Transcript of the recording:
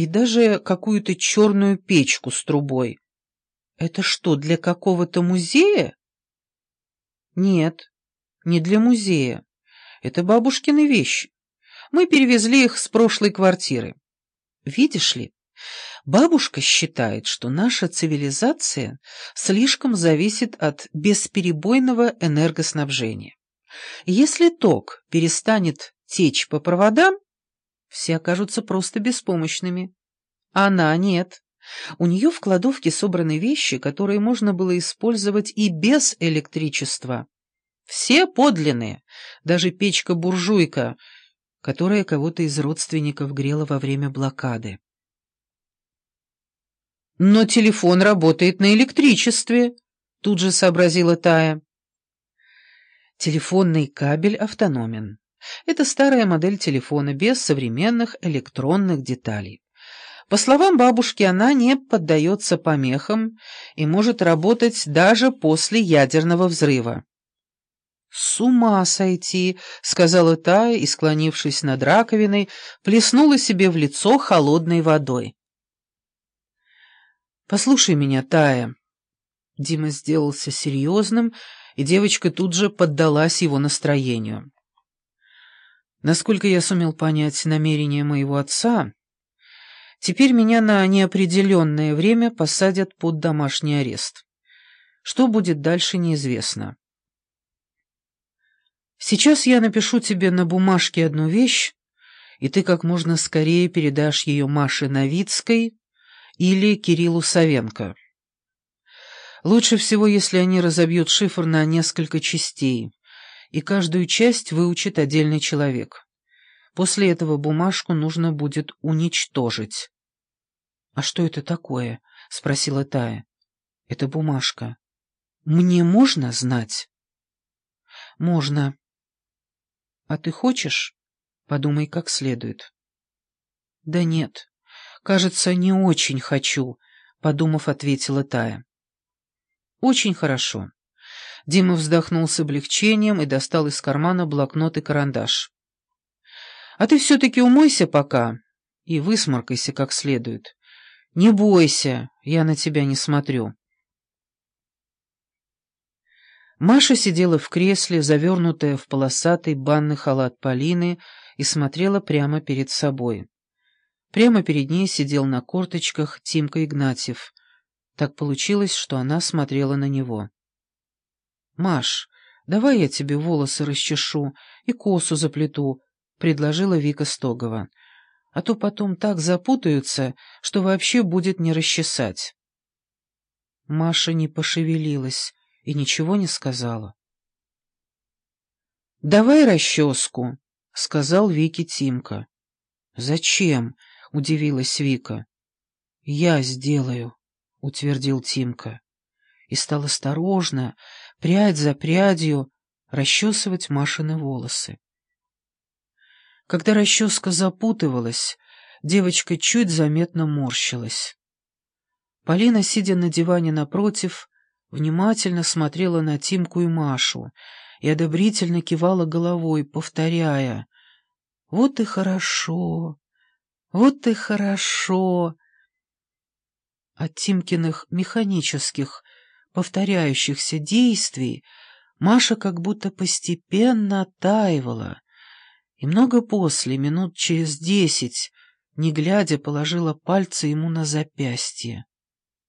и даже какую-то черную печку с трубой. Это что, для какого-то музея? Нет, не для музея. Это бабушкины вещи. Мы перевезли их с прошлой квартиры. Видишь ли, бабушка считает, что наша цивилизация слишком зависит от бесперебойного энергоснабжения. Если ток перестанет течь по проводам, все окажутся просто беспомощными. Она нет. У нее в кладовке собраны вещи, которые можно было использовать и без электричества. Все подлинные, даже печка-буржуйка, которая кого-то из родственников грела во время блокады. «Но телефон работает на электричестве», — тут же сообразила Тая. Телефонный кабель автономен. Это старая модель телефона без современных электронных деталей. По словам бабушки, она не поддается помехам и может работать даже после ядерного взрыва. «С ума сойти!» — сказала Тая и, склонившись над раковиной, плеснула себе в лицо холодной водой. «Послушай меня, Тая». Дима сделался серьезным, и девочка тут же поддалась его настроению. Насколько я сумел понять намерения моего отца, теперь меня на неопределенное время посадят под домашний арест. Что будет дальше, неизвестно. Сейчас я напишу тебе на бумажке одну вещь, и ты как можно скорее передашь ее Маше Новицкой или Кириллу Савенко. Лучше всего, если они разобьют шифр на несколько частей и каждую часть выучит отдельный человек. После этого бумажку нужно будет уничтожить. — А что это такое? — спросила Тая. — Это бумажка. Мне можно знать? — Можно. — А ты хочешь? Подумай как следует. — Да нет, кажется, не очень хочу, — подумав, ответила Тая. — Очень хорошо. Дима вздохнул с облегчением и достал из кармана блокнот и карандаш. «А ты все-таки умойся пока и высморкайся как следует. Не бойся, я на тебя не смотрю». Маша сидела в кресле, завернутая в полосатый банный халат Полины, и смотрела прямо перед собой. Прямо перед ней сидел на корточках Тимка Игнатьев. Так получилось, что она смотрела на него. «Маш, давай я тебе волосы расчешу и косу заплету», — предложила Вика Стогова. «А то потом так запутаются, что вообще будет не расчесать». Маша не пошевелилась и ничего не сказала. «Давай расческу», — сказал Вике Тимка. «Зачем?» — удивилась Вика. «Я сделаю», — утвердил Тимка. И стал осторожно, прядь за прядью, расчесывать Машины волосы. Когда расческа запутывалась, девочка чуть заметно морщилась. Полина, сидя на диване напротив, внимательно смотрела на Тимку и Машу и одобрительно кивала головой, повторяя «Вот и хорошо, вот и хорошо». От Тимкиных механических, повторяющихся действий Маша как будто постепенно оттаивала, и много после, минут через десять, не глядя, положила пальцы ему на запястье.